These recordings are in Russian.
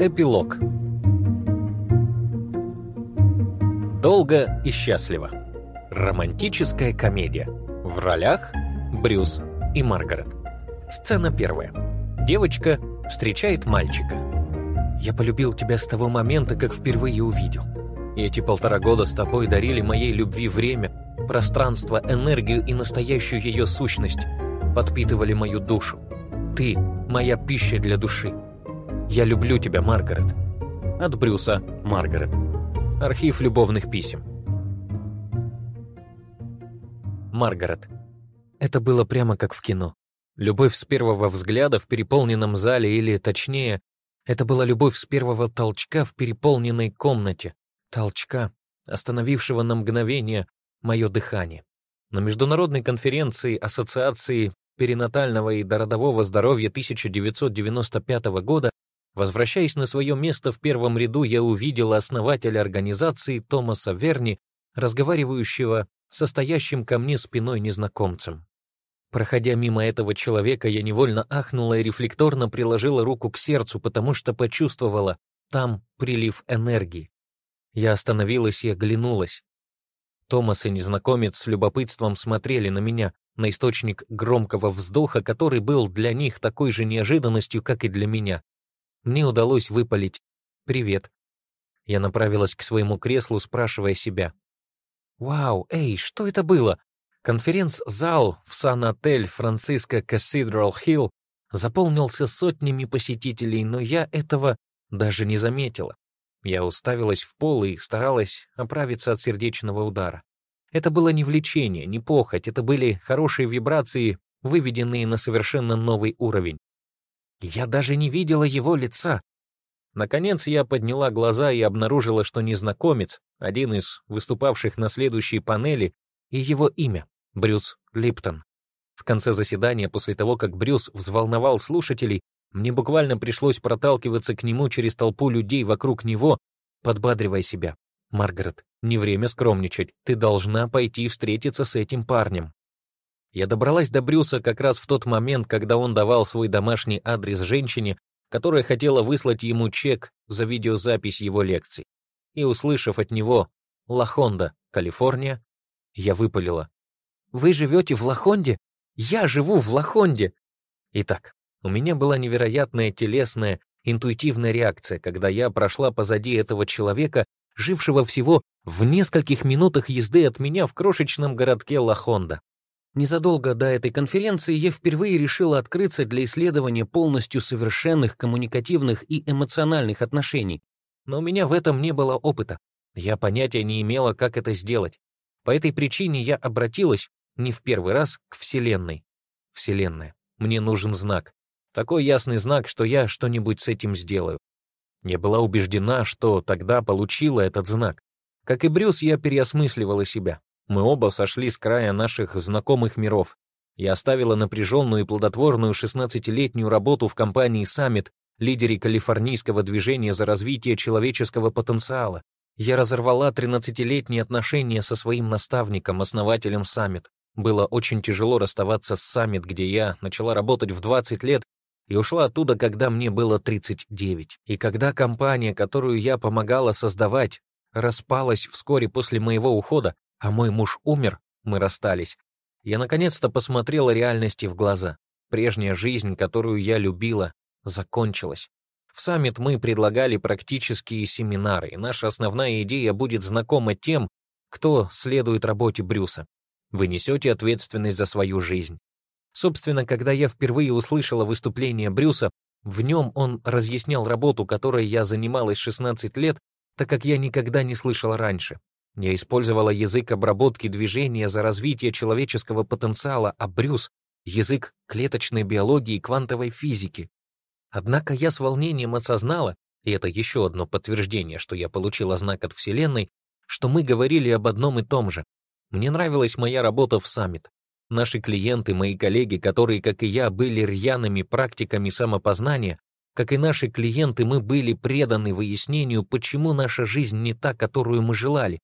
Эпилог Долго и счастливо. Романтическая комедия. В ролях Брюс и Маргарет. Сцена первая. Девочка встречает мальчика. «Я полюбил тебя с того момента, как впервые увидел. Эти полтора года с тобой дарили моей любви время, пространство, энергию и настоящую ее сущность, подпитывали мою душу. Ты — моя пища для души. Я люблю тебя, Маргарет». От Брюса Маргарет. Архив любовных писем. Маргарет. Это было прямо как в кино. Любовь с первого взгляда в переполненном зале, или, точнее, это была любовь с первого толчка в переполненной комнате. Толчка, остановившего на мгновение мое дыхание. На международной конференции Ассоциации перинатального и дородового здоровья 1995 года Возвращаясь на свое место в первом ряду, я увидела основателя организации Томаса Верни, разговаривающего со стоящим ко мне спиной незнакомцем. Проходя мимо этого человека, я невольно ахнула и рефлекторно приложила руку к сердцу, потому что почувствовала там прилив энергии. Я остановилась и оглянулась. Томас и незнакомец с любопытством смотрели на меня, на источник громкого вздоха, который был для них такой же неожиданностью, как и для меня. Мне удалось выпалить «Привет». Я направилась к своему креслу, спрашивая себя. «Вау, эй, что это было?» Конференц-зал в Сан-отель Франциско Кассидрал Хилл заполнился сотнями посетителей, но я этого даже не заметила. Я уставилась в пол и старалась оправиться от сердечного удара. Это было не влечение, не похоть, это были хорошие вибрации, выведенные на совершенно новый уровень. Я даже не видела его лица. Наконец я подняла глаза и обнаружила, что незнакомец, один из выступавших на следующей панели, и его имя — Брюс Липтон. В конце заседания, после того, как Брюс взволновал слушателей, мне буквально пришлось проталкиваться к нему через толпу людей вокруг него, подбадривая себя. «Маргарет, не время скромничать, ты должна пойти встретиться с этим парнем». Я добралась до Брюса как раз в тот момент, когда он давал свой домашний адрес женщине, которая хотела выслать ему чек за видеозапись его лекций. И, услышав от него «Лахонда, Калифорния», я выпалила. «Вы живете в Лахонде? Я живу в Лахонде!» Итак, у меня была невероятная телесная, интуитивная реакция, когда я прошла позади этого человека, жившего всего в нескольких минутах езды от меня в крошечном городке Лахонда. Незадолго до этой конференции я впервые решила открыться для исследования полностью совершенных коммуникативных и эмоциональных отношений. Но у меня в этом не было опыта. Я понятия не имела, как это сделать. По этой причине я обратилась не в первый раз к Вселенной. Вселенная, мне нужен знак. Такой ясный знак, что я что-нибудь с этим сделаю. Я была убеждена, что тогда получила этот знак. Как и Брюс, я переосмысливала себя. Мы оба сошли с края наших знакомых миров. Я оставила напряженную и плодотворную 16-летнюю работу в компании Summit, лидере калифорнийского движения за развитие человеческого потенциала. Я разорвала 13-летние отношения со своим наставником, основателем Summit. Было очень тяжело расставаться с Summit, где я начала работать в 20 лет и ушла оттуда, когда мне было 39. И когда компания, которую я помогала создавать, распалась вскоре после моего ухода, а мой муж умер, мы расстались. Я наконец-то посмотрела реальности в глаза. Прежняя жизнь, которую я любила, закончилась. В саммит мы предлагали практические семинары, и наша основная идея будет знакома тем, кто следует работе Брюса. Вы несете ответственность за свою жизнь. Собственно, когда я впервые услышала выступление Брюса, в нем он разъяснял работу, которой я занималась 16 лет, так как я никогда не слышала раньше. Я использовала язык обработки движения за развитие человеческого потенциала, а Брюс — язык клеточной биологии и квантовой физики. Однако я с волнением осознала, и это еще одно подтверждение, что я получила знак от Вселенной, что мы говорили об одном и том же. Мне нравилась моя работа в Саммит. Наши клиенты, мои коллеги, которые, как и я, были рьяными практиками самопознания, как и наши клиенты, мы были преданы выяснению, почему наша жизнь не та, которую мы желали,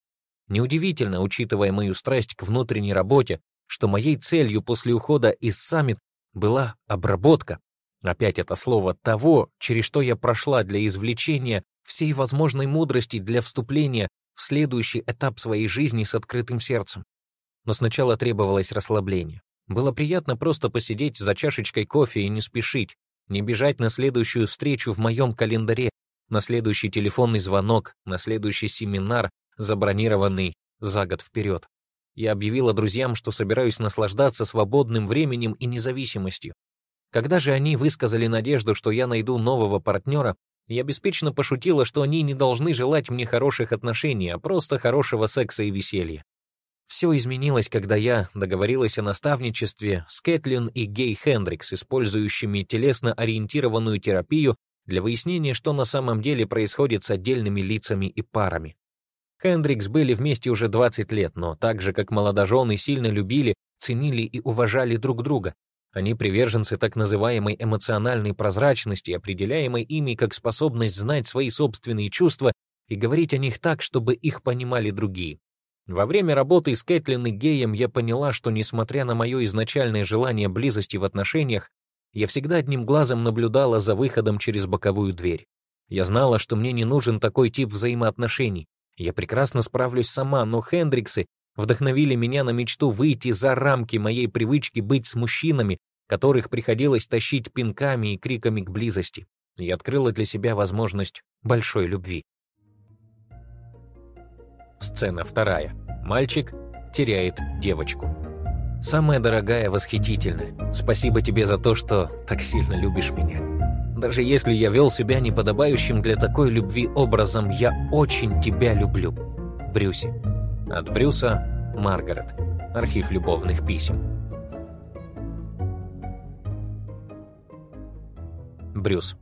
Неудивительно, учитывая мою страсть к внутренней работе, что моей целью после ухода из саммит была обработка. Опять это слово «того», через что я прошла для извлечения всей возможной мудрости для вступления в следующий этап своей жизни с открытым сердцем. Но сначала требовалось расслабление. Было приятно просто посидеть за чашечкой кофе и не спешить, не бежать на следующую встречу в моем календаре, на следующий телефонный звонок, на следующий семинар, забронированный за год вперед. Я объявила друзьям, что собираюсь наслаждаться свободным временем и независимостью. Когда же они высказали надежду, что я найду нового партнера, я беспечно пошутила, что они не должны желать мне хороших отношений, а просто хорошего секса и веселья. Все изменилось, когда я договорилась о наставничестве с Кэтлин и Гей Хендрикс, использующими телесно-ориентированную терапию для выяснения, что на самом деле происходит с отдельными лицами и парами. Хендрикс были вместе уже 20 лет, но так же, как молодожены, сильно любили, ценили и уважали друг друга. Они приверженцы так называемой эмоциональной прозрачности, определяемой ими как способность знать свои собственные чувства и говорить о них так, чтобы их понимали другие. Во время работы с Кэтлин и Геем я поняла, что, несмотря на мое изначальное желание близости в отношениях, я всегда одним глазом наблюдала за выходом через боковую дверь. Я знала, что мне не нужен такой тип взаимоотношений. Я прекрасно справлюсь сама, но Хендриксы вдохновили меня на мечту выйти за рамки моей привычки быть с мужчинами, которых приходилось тащить пинками и криками к близости, и открыла для себя возможность большой любви. Сцена вторая. Мальчик теряет девочку. Самая дорогая, восхитительная, спасибо тебе за то, что так сильно любишь меня. Даже если я вел себя неподобающим для такой любви образом, я очень тебя люблю. Брюси. От Брюса Маргарет. Архив любовных писем. Брюс.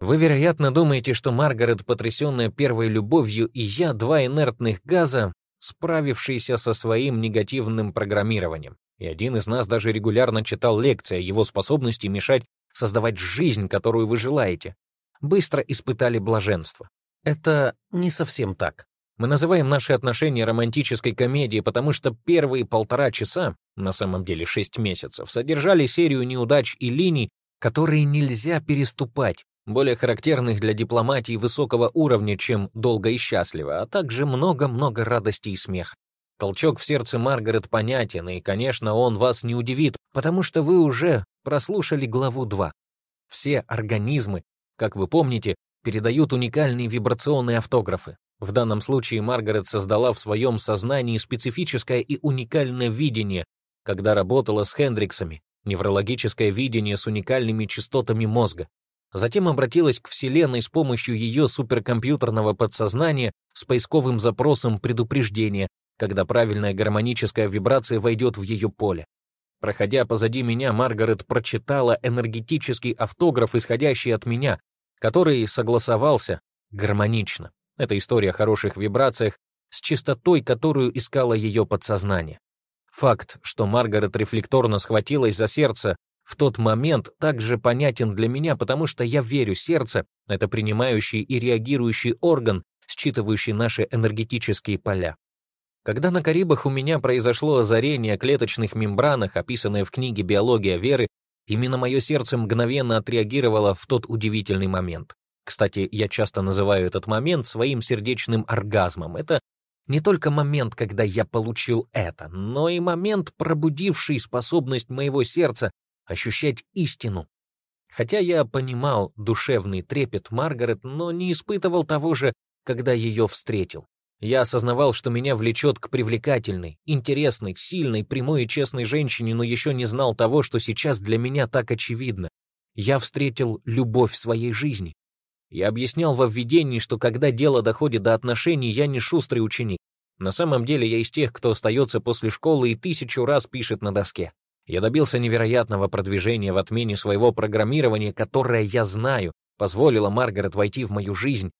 Вы, вероятно, думаете, что Маргарет, потрясенная первой любовью, и я, два инертных газа, справившиеся со своим негативным программированием. И один из нас даже регулярно читал лекции о его способности мешать создавать жизнь, которую вы желаете. Быстро испытали блаженство. Это не совсем так. Мы называем наши отношения романтической комедией, потому что первые полтора часа, на самом деле шесть месяцев, содержали серию неудач и линий, которые нельзя переступать, более характерных для дипломатии высокого уровня, чем долго и счастливо, а также много-много радости и смеха. Толчок в сердце Маргарет понятен, и, конечно, он вас не удивит, потому что вы уже прослушали главу 2. Все организмы, как вы помните, передают уникальные вибрационные автографы. В данном случае Маргарет создала в своем сознании специфическое и уникальное видение, когда работала с Хендриксами, неврологическое видение с уникальными частотами мозга. Затем обратилась к Вселенной с помощью ее суперкомпьютерного подсознания с поисковым запросом предупреждения, когда правильная гармоническая вибрация войдет в ее поле. Проходя позади меня, Маргарет прочитала энергетический автограф, исходящий от меня, который согласовался гармонично. Это история о хороших вибрациях с чистотой, которую искала ее подсознание. Факт, что Маргарет рефлекторно схватилась за сердце в тот момент, также понятен для меня, потому что я верю, сердце — это принимающий и реагирующий орган, считывающий наши энергетические поля. Когда на Карибах у меня произошло озарение о клеточных мембранах, описанное в книге «Биология веры», именно мое сердце мгновенно отреагировало в тот удивительный момент. Кстати, я часто называю этот момент своим сердечным оргазмом. Это не только момент, когда я получил это, но и момент, пробудивший способность моего сердца ощущать истину. Хотя я понимал душевный трепет Маргарет, но не испытывал того же, когда ее встретил. Я осознавал, что меня влечет к привлекательной, интересной, сильной, прямой и честной женщине, но еще не знал того, что сейчас для меня так очевидно. Я встретил любовь своей жизни. Я объяснял во введении, что когда дело доходит до отношений, я не шустрый ученик. На самом деле я из тех, кто остается после школы и тысячу раз пишет на доске. Я добился невероятного продвижения в отмене своего программирования, которое, я знаю, позволило Маргарет войти в мою жизнь,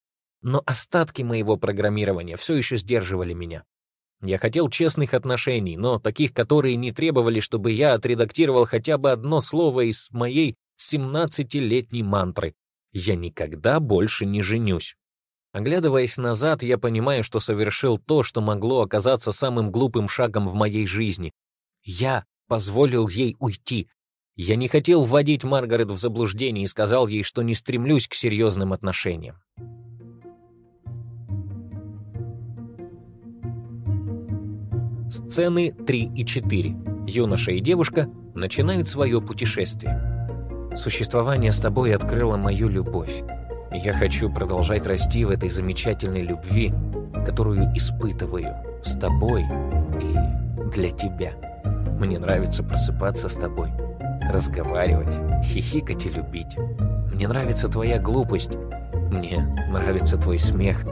но остатки моего программирования все еще сдерживали меня. Я хотел честных отношений, но таких, которые не требовали, чтобы я отредактировал хотя бы одно слово из моей 17-летней мантры я никогда больше не женюсь. Оглядываясь назад, я понимаю, что совершил то, что могло оказаться самым глупым шагом в моей жизни. Я позволил ей уйти. Я не хотел вводить Маргарет в заблуждение и сказал ей, что не стремлюсь к серьезным отношениям. Сцены 3 и 4. Юноша и девушка начинают свое путешествие. Существование с тобой открыло мою любовь. Я хочу продолжать расти в этой замечательной любви, которую испытываю с тобой и для тебя. Мне нравится просыпаться с тобой, разговаривать, хихикать и любить. Мне нравится твоя глупость. Мне нравится твой смех.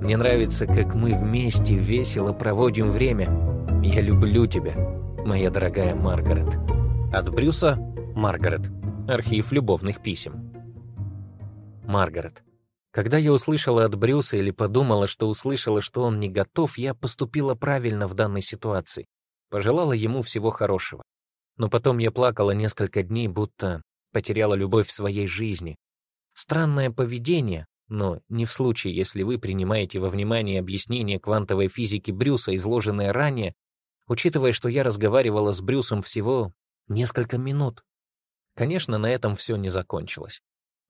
Мне нравится, как мы вместе весело проводим время. Я люблю тебя, моя дорогая Маргарет. От Брюса Маргарет. Архив любовных писем. Маргарет. Когда я услышала от Брюса или подумала, что услышала, что он не готов, я поступила правильно в данной ситуации. Пожелала ему всего хорошего. Но потом я плакала несколько дней, будто потеряла любовь в своей жизни. Странное поведение, но не в случае, если вы принимаете во внимание объяснение квантовой физики Брюса, изложенное ранее, учитывая, что я разговаривала с Брюсом всего несколько минут. Конечно, на этом все не закончилось.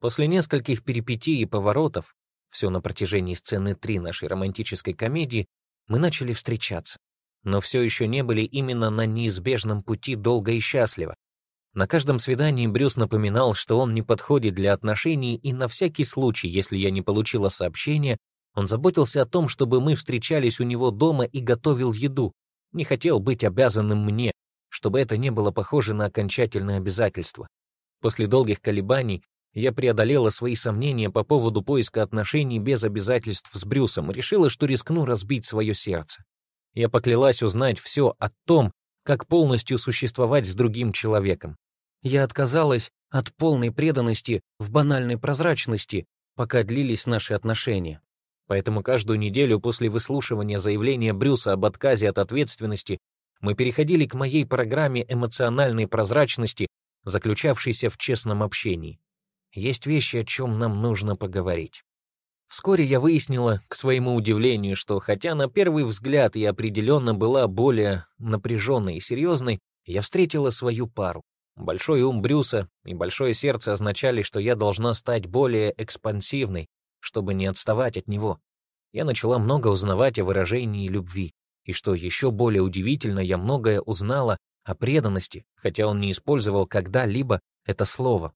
После нескольких перипетий и поворотов, все на протяжении сцены 3 нашей романтической комедии, мы начали встречаться. Но все еще не были именно на неизбежном пути долго и счастливо. На каждом свидании Брюс напоминал, что он не подходит для отношений, и на всякий случай, если я не получила сообщения, он заботился о том, чтобы мы встречались у него дома и готовил еду. Не хотел быть обязанным мне, чтобы это не было похоже на окончательное обязательство. После долгих колебаний я преодолела свои сомнения по поводу поиска отношений без обязательств с Брюсом и решила, что рискну разбить свое сердце. Я поклялась узнать все о том, как полностью существовать с другим человеком. Я отказалась от полной преданности в банальной прозрачности, пока длились наши отношения. Поэтому каждую неделю после выслушивания заявления Брюса об отказе от ответственности мы переходили к моей программе эмоциональной прозрачности, заключавшейся в честном общении. Есть вещи, о чем нам нужно поговорить. Вскоре я выяснила, к своему удивлению, что хотя на первый взгляд я определенно была более напряженной и серьезной, я встретила свою пару. Большой ум Брюса и большое сердце означали, что я должна стать более экспансивной, чтобы не отставать от него. Я начала много узнавать о выражении любви. И что еще более удивительно, я многое узнала о преданности, хотя он не использовал когда-либо это слово.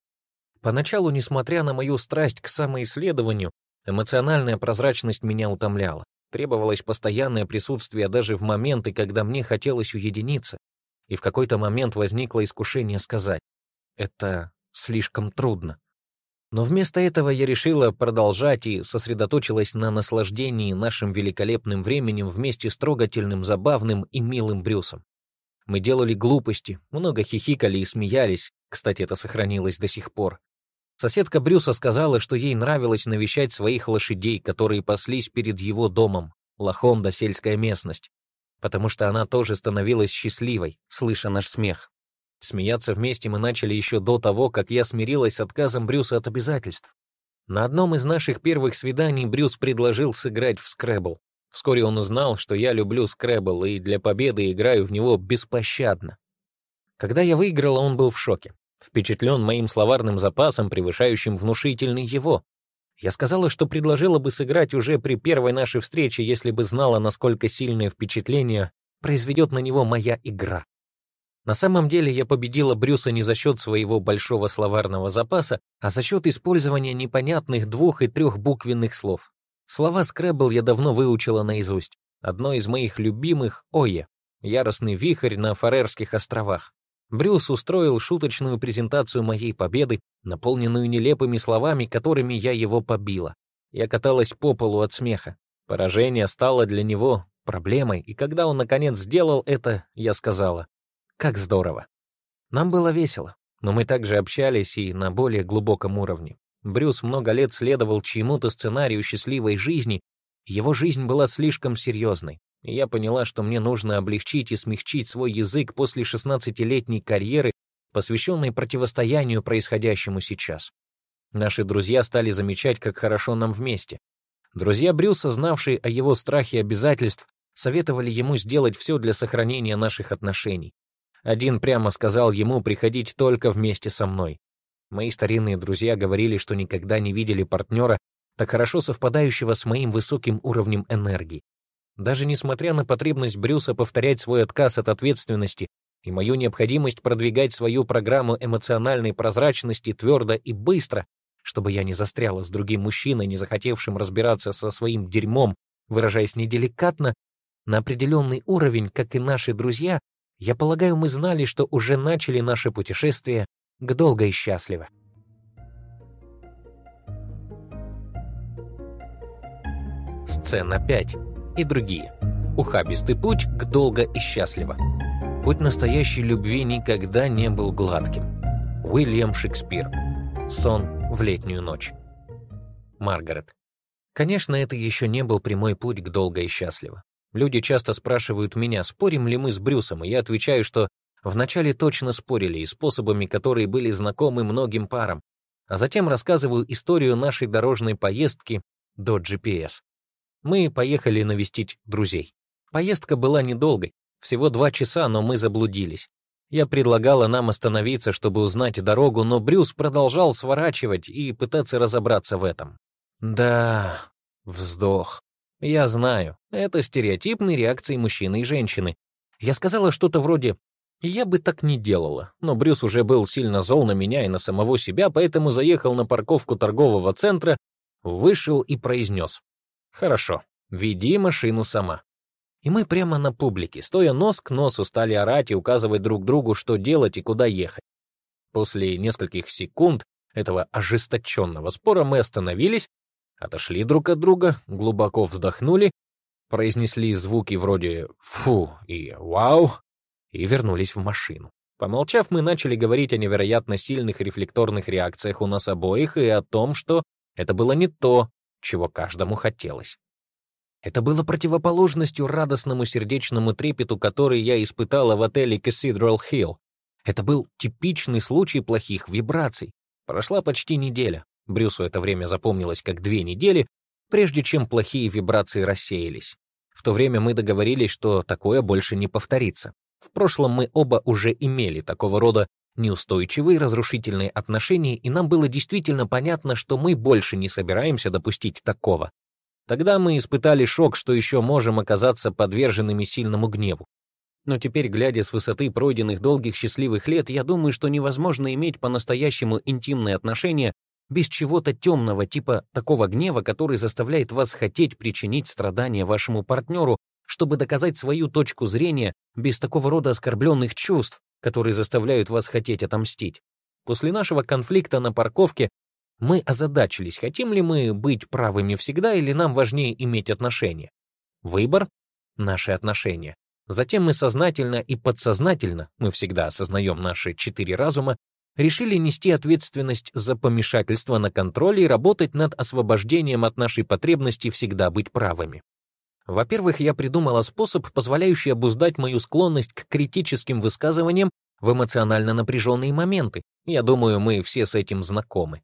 Поначалу, несмотря на мою страсть к самоисследованию, эмоциональная прозрачность меня утомляла. Требовалось постоянное присутствие даже в моменты, когда мне хотелось уединиться. И в какой-то момент возникло искушение сказать «это слишком трудно». Но вместо этого я решила продолжать и сосредоточилась на наслаждении нашим великолепным временем вместе с трогательным, забавным и милым Брюсом. Мы делали глупости, много хихикали и смеялись, кстати, это сохранилось до сих пор. Соседка Брюса сказала, что ей нравилось навещать своих лошадей, которые паслись перед его домом, Лохонда, сельская местность, потому что она тоже становилась счастливой, слыша наш смех. Смеяться вместе мы начали еще до того, как я смирилась с отказом Брюса от обязательств. На одном из наших первых свиданий Брюс предложил сыграть в скребл. Вскоре он узнал, что я люблю скребл и для победы играю в него беспощадно. Когда я выиграла, он был в шоке впечатлен моим словарным запасом, превышающим внушительный его. Я сказала, что предложила бы сыграть уже при первой нашей встрече, если бы знала, насколько сильное впечатление произведет на него моя игра. На самом деле я победила Брюса не за счет своего большого словарного запаса, а за счет использования непонятных двух- и трехбуквенных слов. Слова скребл я давно выучила наизусть. Одно из моих любимых — «Ое» — яростный вихрь на Фарерских островах. Брюс устроил шуточную презентацию моей победы, наполненную нелепыми словами, которыми я его побила. Я каталась по полу от смеха. Поражение стало для него проблемой, и когда он наконец сделал это, я сказала, «Как здорово!» Нам было весело, но мы также общались и на более глубоком уровне. Брюс много лет следовал чьему-то сценарию счастливой жизни, его жизнь была слишком серьезной и я поняла, что мне нужно облегчить и смягчить свой язык после 16-летней карьеры, посвященной противостоянию происходящему сейчас. Наши друзья стали замечать, как хорошо нам вместе. Друзья Брюса, знавшие о его страхе обязательств, советовали ему сделать все для сохранения наших отношений. Один прямо сказал ему приходить только вместе со мной. Мои старинные друзья говорили, что никогда не видели партнера, так хорошо совпадающего с моим высоким уровнем энергии. Даже несмотря на потребность Брюса повторять свой отказ от ответственности и мою необходимость продвигать свою программу эмоциональной прозрачности твердо и быстро, чтобы я не застряла с другим мужчиной, не захотевшим разбираться со своим дерьмом, выражаясь неделикатно, на определенный уровень, как и наши друзья, я полагаю, мы знали, что уже начали наше путешествие к долго и счастливо. Сцена 5 и другие. Ухабистый путь к долго и счастливо. Путь настоящей любви никогда не был гладким. Уильям Шекспир. Сон в летнюю ночь. Маргарет. Конечно, это еще не был прямой путь к долго и счастливо. Люди часто спрашивают меня, спорим ли мы с Брюсом, и я отвечаю, что вначале точно спорили и способами, которые были знакомы многим парам, а затем рассказываю историю нашей дорожной поездки до GPS. Мы поехали навестить друзей. Поездка была недолгой, всего два часа, но мы заблудились. Я предлагала нам остановиться, чтобы узнать дорогу, но Брюс продолжал сворачивать и пытаться разобраться в этом. Да, вздох. Я знаю, это стереотипные реакции мужчины и женщины. Я сказала что-то вроде «я бы так не делала», но Брюс уже был сильно зол на меня и на самого себя, поэтому заехал на парковку торгового центра, вышел и произнес «Хорошо, веди машину сама». И мы прямо на публике, стоя нос к носу, стали орать и указывать друг другу, что делать и куда ехать. После нескольких секунд этого ожесточенного спора мы остановились, отошли друг от друга, глубоко вздохнули, произнесли звуки вроде «фу» и «вау» и вернулись в машину. Помолчав, мы начали говорить о невероятно сильных рефлекторных реакциях у нас обоих и о том, что это было не то, чего каждому хотелось. Это было противоположностью радостному сердечному трепету, который я испытала в отеле Cathedral Hill. Это был типичный случай плохих вибраций. Прошла почти неделя. Брюсу это время запомнилось как две недели, прежде чем плохие вибрации рассеялись. В то время мы договорились, что такое больше не повторится. В прошлом мы оба уже имели такого рода неустойчивые разрушительные отношения, и нам было действительно понятно, что мы больше не собираемся допустить такого. Тогда мы испытали шок, что еще можем оказаться подверженными сильному гневу. Но теперь, глядя с высоты пройденных долгих счастливых лет, я думаю, что невозможно иметь по-настоящему интимные отношения без чего-то темного, типа такого гнева, который заставляет вас хотеть причинить страдания вашему партнеру, чтобы доказать свою точку зрения без такого рода оскорбленных чувств, которые заставляют вас хотеть отомстить. После нашего конфликта на парковке мы озадачились, хотим ли мы быть правыми всегда или нам важнее иметь отношения. Выбор — наши отношения. Затем мы сознательно и подсознательно, мы всегда осознаем наши четыре разума, решили нести ответственность за помешательство на контроле и работать над освобождением от нашей потребности всегда быть правыми. Во-первых, я придумала способ, позволяющий обуздать мою склонность к критическим высказываниям в эмоционально напряженные моменты. Я думаю, мы все с этим знакомы.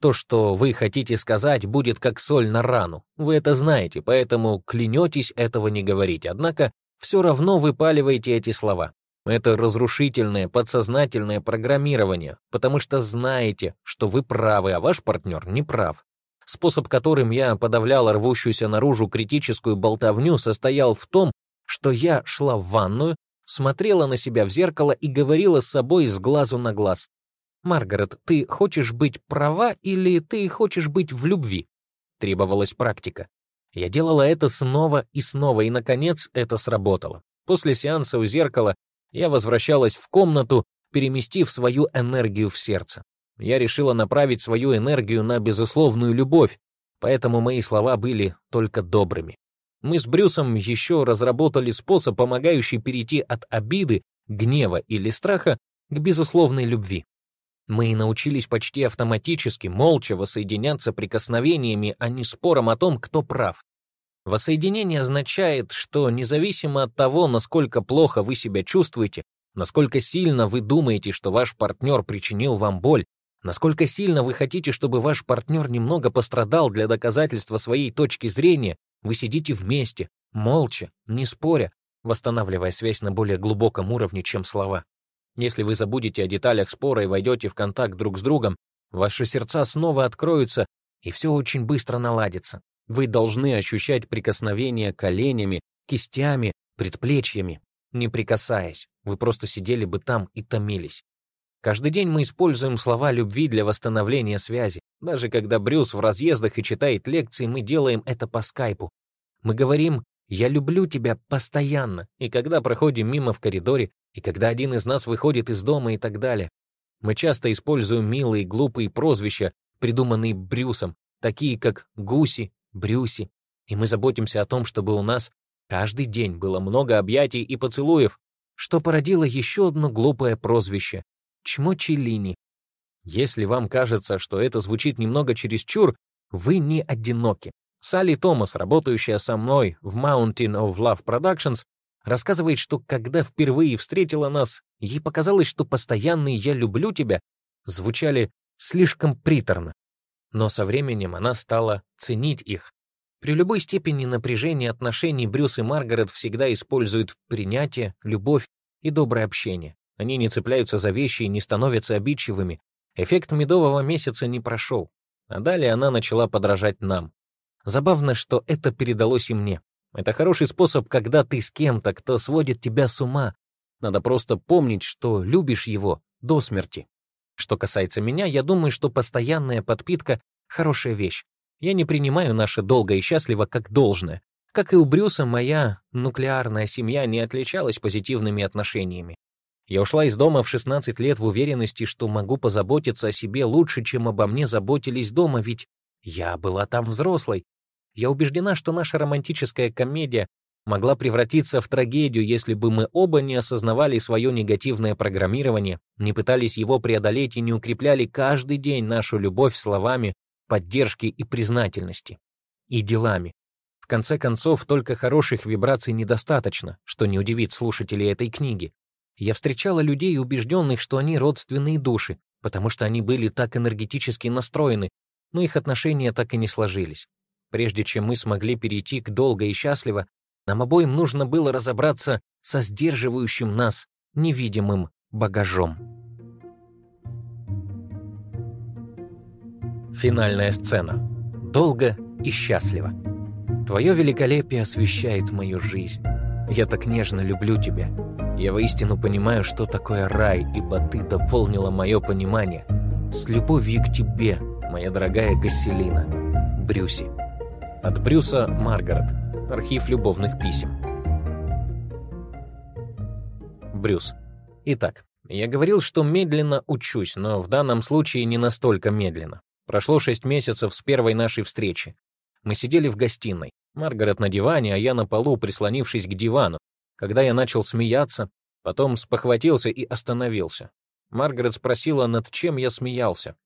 То, что вы хотите сказать, будет как соль на рану. Вы это знаете, поэтому клянетесь этого не говорить. Однако все равно выпаливаете эти слова. Это разрушительное подсознательное программирование, потому что знаете, что вы правы, а ваш партнер не прав. Способ, которым я подавлял рвущуюся наружу критическую болтовню, состоял в том, что я шла в ванную, смотрела на себя в зеркало и говорила с собой с глазу на глаз. «Маргарет, ты хочешь быть права или ты хочешь быть в любви?» Требовалась практика. Я делала это снова и снова, и, наконец, это сработало. После сеанса у зеркала я возвращалась в комнату, переместив свою энергию в сердце. Я решила направить свою энергию на безусловную любовь, поэтому мои слова были только добрыми. Мы с Брюсом еще разработали способ, помогающий перейти от обиды, гнева или страха к безусловной любви. Мы научились почти автоматически, молча воссоединяться прикосновениями, а не спором о том, кто прав. Воссоединение означает, что независимо от того, насколько плохо вы себя чувствуете, насколько сильно вы думаете, что ваш партнер причинил вам боль, Насколько сильно вы хотите, чтобы ваш партнер немного пострадал для доказательства своей точки зрения, вы сидите вместе, молча, не споря, восстанавливая связь на более глубоком уровне, чем слова. Если вы забудете о деталях спора и войдете в контакт друг с другом, ваши сердца снова откроются, и все очень быстро наладится. Вы должны ощущать прикосновение коленями, кистями, предплечьями, не прикасаясь. Вы просто сидели бы там и томились. Каждый день мы используем слова любви для восстановления связи. Даже когда Брюс в разъездах и читает лекции, мы делаем это по скайпу. Мы говорим «я люблю тебя» постоянно, и когда проходим мимо в коридоре, и когда один из нас выходит из дома и так далее. Мы часто используем милые, глупые прозвища, придуманные Брюсом, такие как Гуси, Брюси, и мы заботимся о том, чтобы у нас каждый день было много объятий и поцелуев, что породило еще одно глупое прозвище — Чмочелини. Если вам кажется, что это звучит немного чересчур, вы не одиноки. Салли Томас, работающая со мной в Mountain of Love Productions, рассказывает, что когда впервые встретила нас, ей показалось, что постоянные «я люблю тебя» звучали слишком приторно. Но со временем она стала ценить их. При любой степени напряжения отношений Брюс и Маргарет всегда используют принятие, любовь и доброе общение. Они не цепляются за вещи и не становятся обидчивыми. Эффект медового месяца не прошел. А далее она начала подражать нам. Забавно, что это передалось и мне. Это хороший способ, когда ты с кем-то, кто сводит тебя с ума. Надо просто помнить, что любишь его до смерти. Что касается меня, я думаю, что постоянная подпитка — хорошая вещь. Я не принимаю наше долго и счастливо как должное. Как и у Брюса, моя нуклеарная семья не отличалась позитивными отношениями. Я ушла из дома в 16 лет в уверенности, что могу позаботиться о себе лучше, чем обо мне заботились дома, ведь я была там взрослой, я убеждена, что наша романтическая комедия могла превратиться в трагедию, если бы мы оба не осознавали свое негативное программирование, не пытались его преодолеть и не укрепляли каждый день нашу любовь словами, поддержки и признательности. И делами. В конце концов, только хороших вибраций недостаточно, что не удивит слушателей этой книги. Я встречала людей, убежденных, что они родственные души, потому что они были так энергетически настроены, но их отношения так и не сложились. Прежде чем мы смогли перейти к долго и счастливо, нам обоим нужно было разобраться со сдерживающим нас невидимым багажом. Финальная сцена. Долго и счастливо. Твое великолепие освещает мою жизнь. Я так нежно люблю тебя. Я воистину понимаю, что такое рай, ибо ты дополнила мое понимание. С любовью к тебе, моя дорогая Гаселина. Брюси. От Брюса Маргарет. Архив любовных писем. Брюс. Итак, я говорил, что медленно учусь, но в данном случае не настолько медленно. Прошло шесть месяцев с первой нашей встречи. Мы сидели в гостиной. Маргарет на диване, а я на полу, прислонившись к дивану. Когда я начал смеяться, потом спохватился и остановился. Маргарет спросила, над чем я смеялся.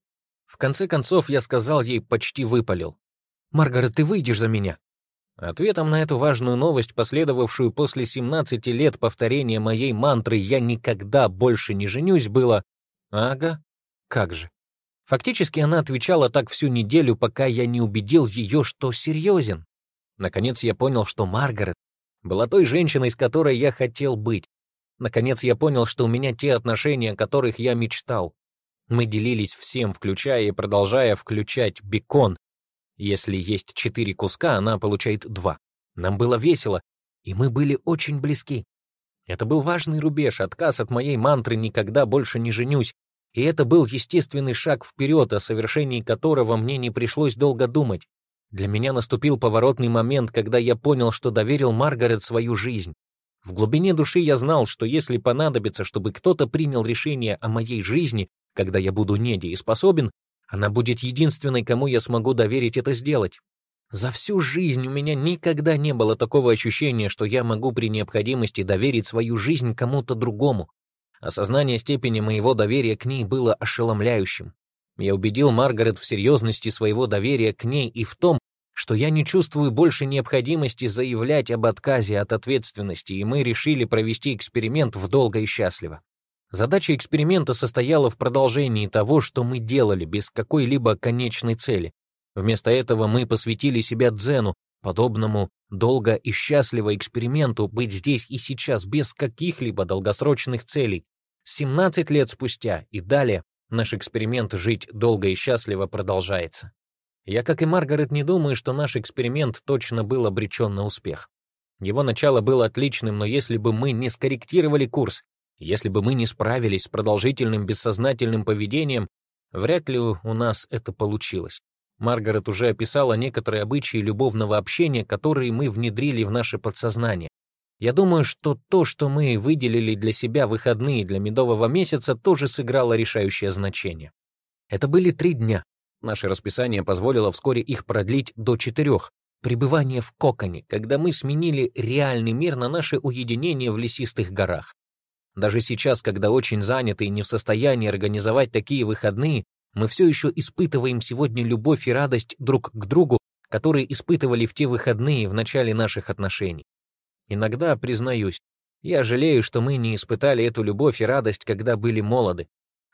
В конце концов, я сказал ей, почти выпалил. «Маргарет, ты выйдешь за меня?» Ответом на эту важную новость, последовавшую после 17 лет повторения моей мантры «Я никогда больше не женюсь», было «Ага, как же». Фактически она отвечала так всю неделю, пока я не убедил ее, что серьезен. Наконец я понял, что Маргарет была той женщиной, с которой я хотел быть. Наконец я понял, что у меня те отношения, о которых я мечтал. Мы делились всем, включая и продолжая включать бекон, если есть четыре куска, она получает два. Нам было весело, и мы были очень близки. Это был важный рубеж, отказ от моей мантры «никогда больше не женюсь», и это был естественный шаг вперед, о совершении которого мне не пришлось долго думать. Для меня наступил поворотный момент, когда я понял, что доверил Маргарет свою жизнь. В глубине души я знал, что если понадобится, чтобы кто-то принял решение о моей жизни, когда я буду недееспособен, она будет единственной, кому я смогу доверить это сделать. За всю жизнь у меня никогда не было такого ощущения, что я могу при необходимости доверить свою жизнь кому-то другому. Осознание степени моего доверия к ней было ошеломляющим. Я убедил Маргарет в серьезности своего доверия к ней и в том, что я не чувствую больше необходимости заявлять об отказе от ответственности, и мы решили провести эксперимент в долго и счастливо. Задача эксперимента состояла в продолжении того, что мы делали, без какой-либо конечной цели. Вместо этого мы посвятили себя дзену, подобному долго и счастливо эксперименту быть здесь и сейчас без каких-либо долгосрочных целей. 17 лет спустя и далее наш эксперимент «Жить долго и счастливо» продолжается. Я, как и Маргарет, не думаю, что наш эксперимент точно был обречен на успех. Его начало было отличным, но если бы мы не скорректировали курс, если бы мы не справились с продолжительным бессознательным поведением, вряд ли у нас это получилось. Маргарет уже описала некоторые обычаи любовного общения, которые мы внедрили в наше подсознание. Я думаю, что то, что мы выделили для себя выходные для медового месяца, тоже сыграло решающее значение. Это были три дня. Наше расписание позволило вскоре их продлить до четырех. Пребывание в коконе, когда мы сменили реальный мир на наше уединение в лесистых горах. Даже сейчас, когда очень заняты и не в состоянии организовать такие выходные, мы все еще испытываем сегодня любовь и радость друг к другу, которые испытывали в те выходные в начале наших отношений. Иногда, признаюсь, я жалею, что мы не испытали эту любовь и радость, когда были молоды.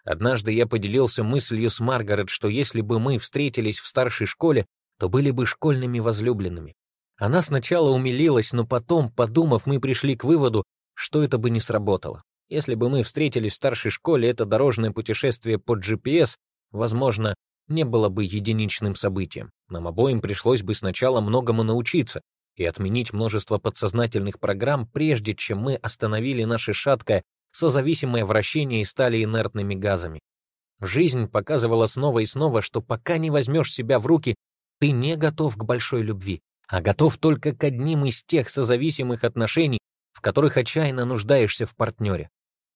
Однажды я поделился мыслью с Маргарет, что если бы мы встретились в старшей школе, то были бы школьными возлюбленными. Она сначала умилилась, но потом, подумав, мы пришли к выводу, что это бы не сработало. Если бы мы встретились в старшей школе, это дорожное путешествие по GPS, возможно, не было бы единичным событием. Нам обоим пришлось бы сначала многому научиться и отменить множество подсознательных программ, прежде чем мы остановили наше шаткое, созависимое вращение и стали инертными газами. Жизнь показывала снова и снова, что пока не возьмешь себя в руки, ты не готов к большой любви, а готов только к одним из тех созависимых отношений, в которых отчаянно нуждаешься в партнере.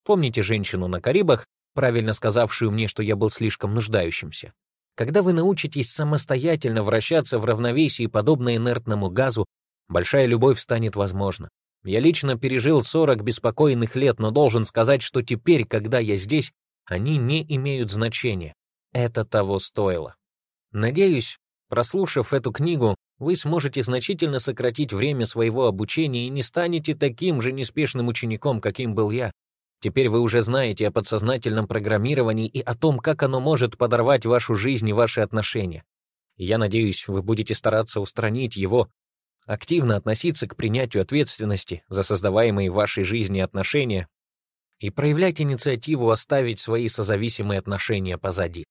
Помните женщину на Карибах, правильно сказавшую мне, что я был слишком нуждающимся? Когда вы научитесь самостоятельно вращаться в равновесии, подобно инертному газу, большая любовь станет возможна. Я лично пережил 40 беспокойных лет, но должен сказать, что теперь, когда я здесь, они не имеют значения. Это того стоило. Надеюсь, прослушав эту книгу, вы сможете значительно сократить время своего обучения и не станете таким же неспешным учеником, каким был я. Теперь вы уже знаете о подсознательном программировании и о том, как оно может подорвать вашу жизнь и ваши отношения. И я надеюсь, вы будете стараться устранить его, активно относиться к принятию ответственности за создаваемые в вашей жизни отношения и проявлять инициативу оставить свои созависимые отношения позади.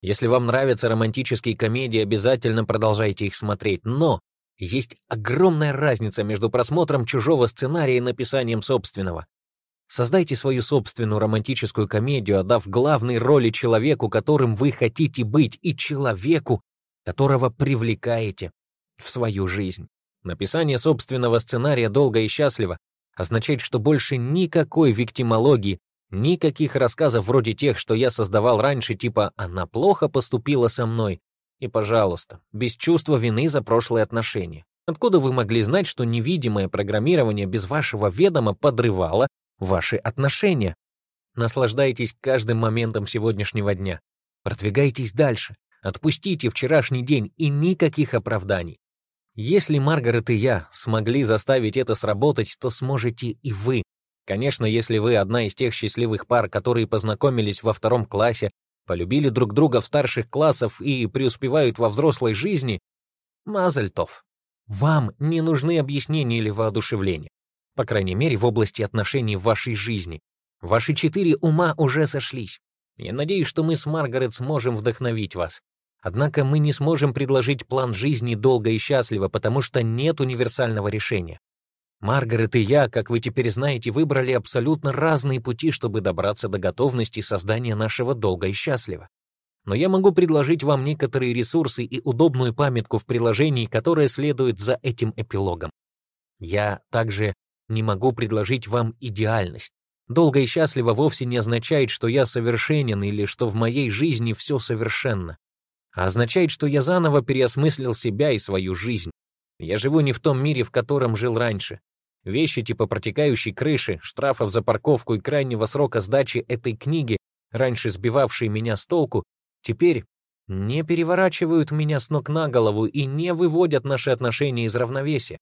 Если вам нравятся романтические комедии, обязательно продолжайте их смотреть, но есть огромная разница между просмотром чужого сценария и написанием собственного. Создайте свою собственную романтическую комедию, отдав главной роли человеку, которым вы хотите быть, и человеку, которого привлекаете в свою жизнь. Написание собственного сценария долго и счастливо означает, что больше никакой виктимологии, Никаких рассказов вроде тех, что я создавал раньше, типа «она плохо поступила со мной». И, пожалуйста, без чувства вины за прошлые отношения. Откуда вы могли знать, что невидимое программирование без вашего ведома подрывало ваши отношения? Наслаждайтесь каждым моментом сегодняшнего дня. Продвигайтесь дальше. Отпустите вчерашний день и никаких оправданий. Если Маргарет и я смогли заставить это сработать, то сможете и вы. Конечно, если вы одна из тех счастливых пар, которые познакомились во втором классе, полюбили друг друга в старших классах и преуспевают во взрослой жизни, Мазальтов. Вам не нужны объяснения или воодушевления. По крайней мере, в области отношений в вашей жизни. Ваши четыре ума уже сошлись. Я надеюсь, что мы с Маргарет сможем вдохновить вас. Однако мы не сможем предложить план жизни долго и счастливо, потому что нет универсального решения. Маргарет и я, как вы теперь знаете, выбрали абсолютно разные пути, чтобы добраться до готовности создания нашего долга и счастливо. Но я могу предложить вам некоторые ресурсы и удобную памятку в приложении, которая следует за этим эпилогом. Я также не могу предложить вам идеальность. Долго и счастливо вовсе не означает, что я совершенен или что в моей жизни все совершенно, а означает, что я заново переосмыслил себя и свою жизнь. Я живу не в том мире, в котором жил раньше. Вещи типа протекающей крыши, штрафов за парковку и крайнего срока сдачи этой книги, раньше сбивавшие меня с толку, теперь не переворачивают меня с ног на голову и не выводят наши отношения из равновесия.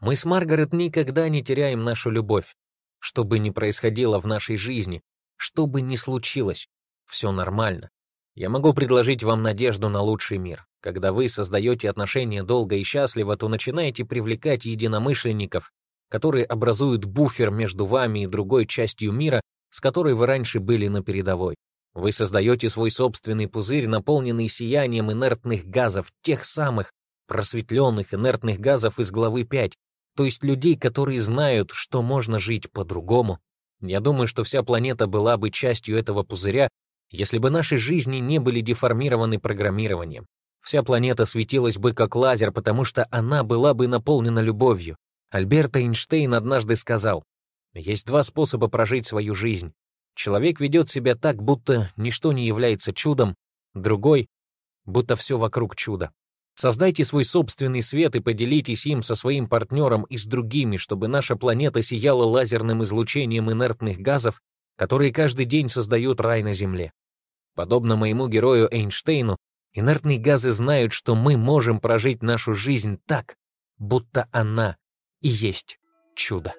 Мы с Маргарет никогда не теряем нашу любовь. Что бы ни происходило в нашей жизни, что бы ни случилось, все нормально. Я могу предложить вам надежду на лучший мир. Когда вы создаете отношения долго и счастливо, то начинаете привлекать единомышленников, которые образуют буфер между вами и другой частью мира, с которой вы раньше были на передовой. Вы создаете свой собственный пузырь, наполненный сиянием инертных газов, тех самых просветленных инертных газов из главы 5, то есть людей, которые знают, что можно жить по-другому. Я думаю, что вся планета была бы частью этого пузыря, если бы наши жизни не были деформированы программированием. Вся планета светилась бы как лазер, потому что она была бы наполнена любовью. Альберт Эйнштейн однажды сказал, «Есть два способа прожить свою жизнь. Человек ведет себя так, будто ничто не является чудом, другой — будто все вокруг чудо. Создайте свой собственный свет и поделитесь им со своим партнером и с другими, чтобы наша планета сияла лазерным излучением инертных газов, которые каждый день создают рай на Земле. Подобно моему герою Эйнштейну, инертные газы знают, что мы можем прожить нашу жизнь так, будто она и есть чудо.